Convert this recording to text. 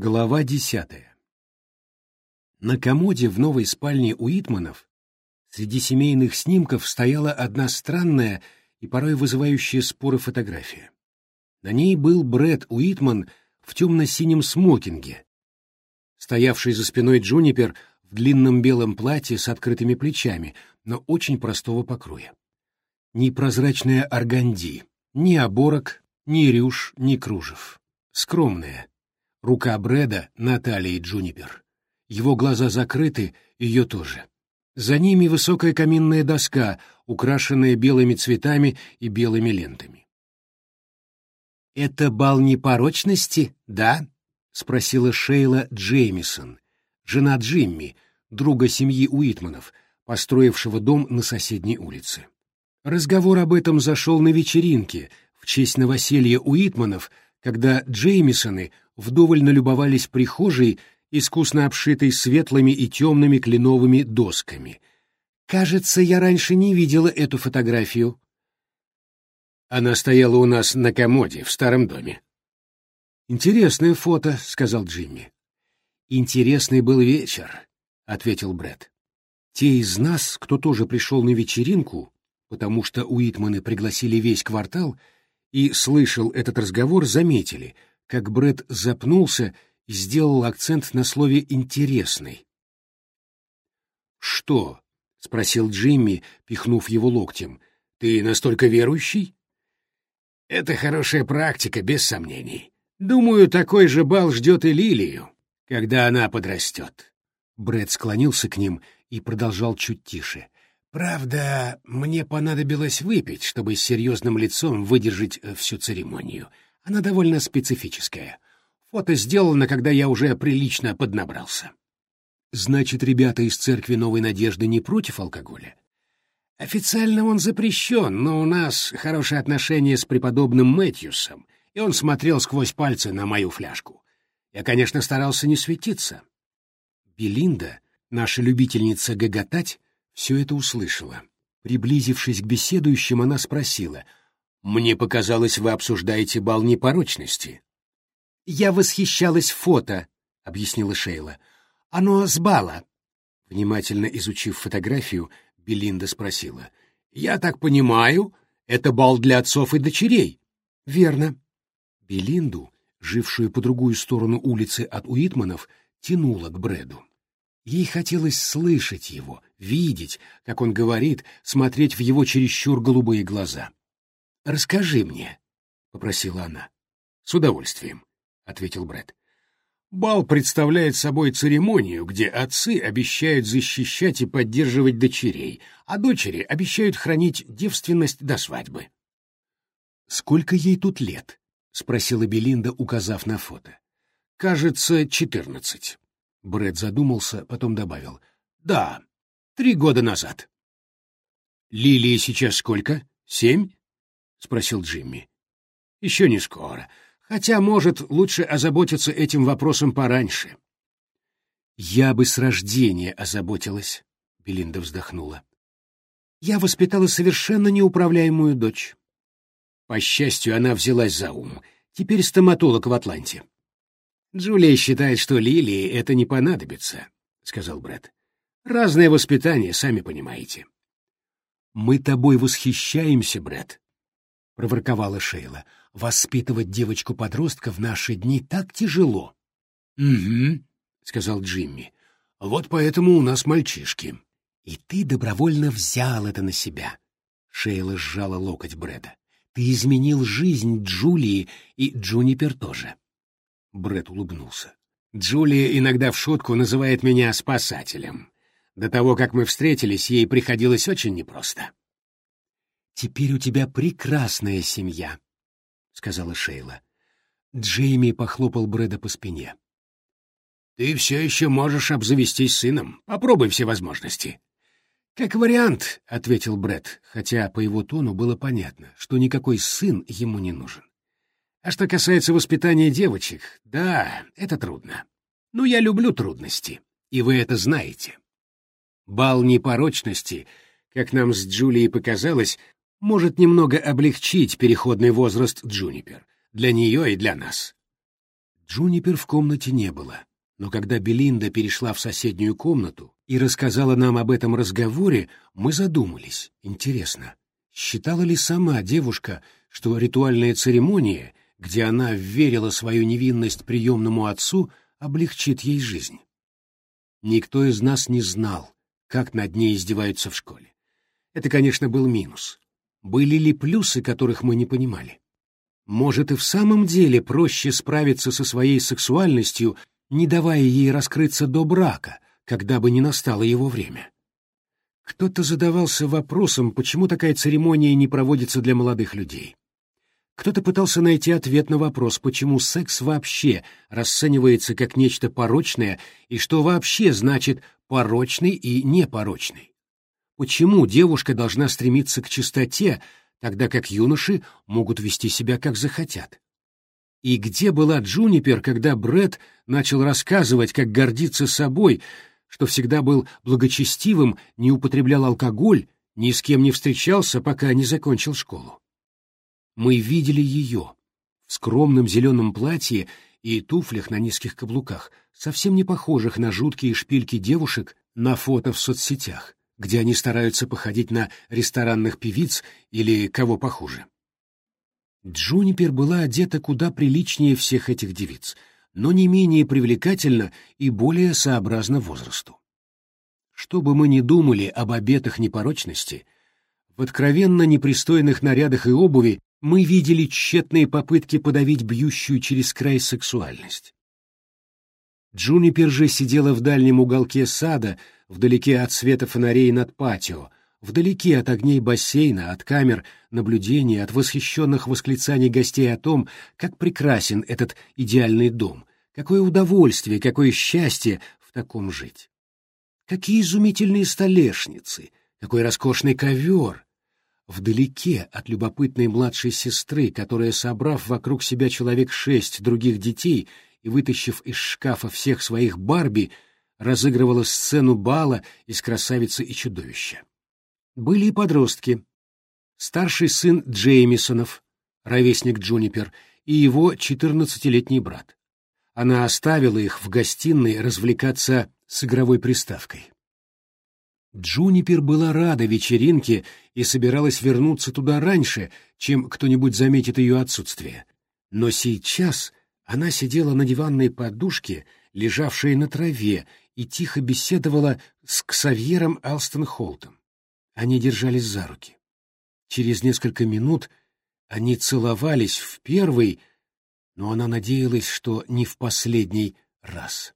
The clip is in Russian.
Глава десятая. На комоде в новой спальне Уитманов среди семейных снимков стояла одна странная и порой вызывающая споры фотография. На ней был Брэд Уитман в темно-синем смокинге, стоявший за спиной Джунипер в длинном белом платье с открытыми плечами, но очень простого покроя. Ни прозрачная органди, ни оборок, ни рюш, ни кружев. Скромная, Рука Брэда на талии Джунипер. Его глаза закрыты, ее тоже. За ними высокая каминная доска, украшенная белыми цветами и белыми лентами. «Это бал непорочности, да?» — спросила Шейла Джеймисон, жена Джимми, друга семьи Уитманов, построившего дом на соседней улице. Разговор об этом зашел на вечеринке в честь новоселья Уитманов, когда Джеймисоны вдоволь налюбовались прихожей, искусно обшитой светлыми и темными кленовыми досками. «Кажется, я раньше не видела эту фотографию». Она стояла у нас на комоде в старом доме. «Интересное фото», — сказал Джимми. «Интересный был вечер», — ответил Брэд. «Те из нас, кто тоже пришел на вечеринку, потому что Уитманы пригласили весь квартал, и слышал этот разговор, заметили — как Бред запнулся и сделал акцент на слове «интересный». «Что?» — спросил Джимми, пихнув его локтем. «Ты настолько верующий?» «Это хорошая практика, без сомнений. Думаю, такой же бал ждет и Лилию, когда она подрастет». Бред склонился к ним и продолжал чуть тише. «Правда, мне понадобилось выпить, чтобы с серьезным лицом выдержать э, всю церемонию. Она довольно специфическая. Фото сделано, когда я уже прилично поднабрался. Значит, ребята из церкви Новой Надежды не против алкоголя? Официально он запрещен, но у нас хорошие отношения с преподобным Мэтьюсом, и он смотрел сквозь пальцы на мою фляжку. Я, конечно, старался не светиться. Белинда, наша любительница гоготать, все это услышала. Приблизившись к беседующим, она спросила — мне показалось, вы обсуждаете бал непорочности. Я восхищалась фото, объяснила Шейла. Оно с бала. Внимательно изучив фотографию, Белинда спросила. Я так понимаю, это бал для отцов и дочерей. Верно. Белинду, жившую по другую сторону улицы от Уитманов, тянула к Брэду. Ей хотелось слышать его, видеть, как он говорит, смотреть в его чересчур голубые глаза. «Расскажи мне», — попросила она. «С удовольствием», — ответил Брэд. «Бал представляет собой церемонию, где отцы обещают защищать и поддерживать дочерей, а дочери обещают хранить девственность до свадьбы». «Сколько ей тут лет?» — спросила Белинда, указав на фото. «Кажется, четырнадцать». Брэд задумался, потом добавил. «Да, три года назад». «Лилии сейчас сколько? Семь?» — спросил Джимми. — Еще не скоро. Хотя, может, лучше озаботиться этим вопросом пораньше. — Я бы с рождения озаботилась, — Белинда вздохнула. — Я воспитала совершенно неуправляемую дочь. По счастью, она взялась за ум. Теперь стоматолог в Атланте. — Джулия считает, что Лилии это не понадобится, — сказал Брэд. — Разное воспитание, сами понимаете. — Мы тобой восхищаемся, Брэд, — проворковала Шейла. «Воспитывать девочку-подростка в наши дни так тяжело». «Угу», — сказал Джимми. «Вот поэтому у нас мальчишки». «И ты добровольно взял это на себя», — Шейла сжала локоть Брэда. «Ты изменил жизнь Джулии и Джунипер тоже». Брэд улыбнулся. «Джулия иногда в шутку называет меня спасателем. До того, как мы встретились, ей приходилось очень непросто». «Теперь у тебя прекрасная семья», — сказала Шейла. Джейми похлопал Брэда по спине. «Ты все еще можешь обзавестись сыном. Попробуй все возможности». «Как вариант», — ответил Брэд, хотя по его тону было понятно, что никакой сын ему не нужен. «А что касается воспитания девочек, да, это трудно. Но я люблю трудности, и вы это знаете. Бал непорочности, как нам с Джулией показалось, может немного облегчить переходный возраст Джунипер. Для нее и для нас. Джунипер в комнате не было, но когда Белинда перешла в соседнюю комнату и рассказала нам об этом разговоре, мы задумались. Интересно, считала ли сама девушка, что ритуальная церемония, где она верила свою невинность приемному отцу, облегчит ей жизнь? Никто из нас не знал, как над ней издеваются в школе. Это, конечно, был минус. Были ли плюсы, которых мы не понимали? Может, и в самом деле проще справиться со своей сексуальностью, не давая ей раскрыться до брака, когда бы не настало его время. Кто-то задавался вопросом, почему такая церемония не проводится для молодых людей. Кто-то пытался найти ответ на вопрос, почему секс вообще расценивается как нечто порочное и что вообще значит порочный и непорочный. Почему девушка должна стремиться к чистоте, тогда как юноши могут вести себя как захотят. И где была Джунипер, когда Бред начал рассказывать, как гордиться собой, что всегда был благочестивым, не употреблял алкоголь, ни с кем не встречался, пока не закончил школу? Мы видели ее в скромном зеленом платье и туфлях на низких каблуках, совсем не похожих на жуткие шпильки девушек на фото в соцсетях где они стараются походить на ресторанных певиц или кого похуже. Джунипер была одета куда приличнее всех этих девиц, но не менее привлекательна и более сообразна возрасту. Что бы мы ни думали об обетах непорочности, в откровенно непристойных нарядах и обуви мы видели тщетные попытки подавить бьющую через край сексуальность. Джунипер же сидела в дальнем уголке сада, вдалеке от света фонарей над патио, вдалеке от огней бассейна, от камер наблюдения, от восхищенных восклицаний гостей о том, как прекрасен этот идеальный дом, какое удовольствие, какое счастье в таком жить. Какие изумительные столешницы, какой роскошный ковер! Вдалеке от любопытной младшей сестры, которая, собрав вокруг себя человек шесть других детей и вытащив из шкафа всех своих Барби, разыгрывала сцену бала из «Красавицы и чудовища». Были и подростки. Старший сын Джеймисонов, ровесник Джунипер, и его четырнадцатилетний брат. Она оставила их в гостиной развлекаться с игровой приставкой. Джунипер была рада вечеринке и собиралась вернуться туда раньше, чем кто-нибудь заметит ее отсутствие. Но сейчас она сидела на диванной подушке, лежавшей на траве, и тихо беседовала с Ксавьером Алстон Холтом. Они держались за руки. Через несколько минут они целовались в первый, но она надеялась, что не в последний раз.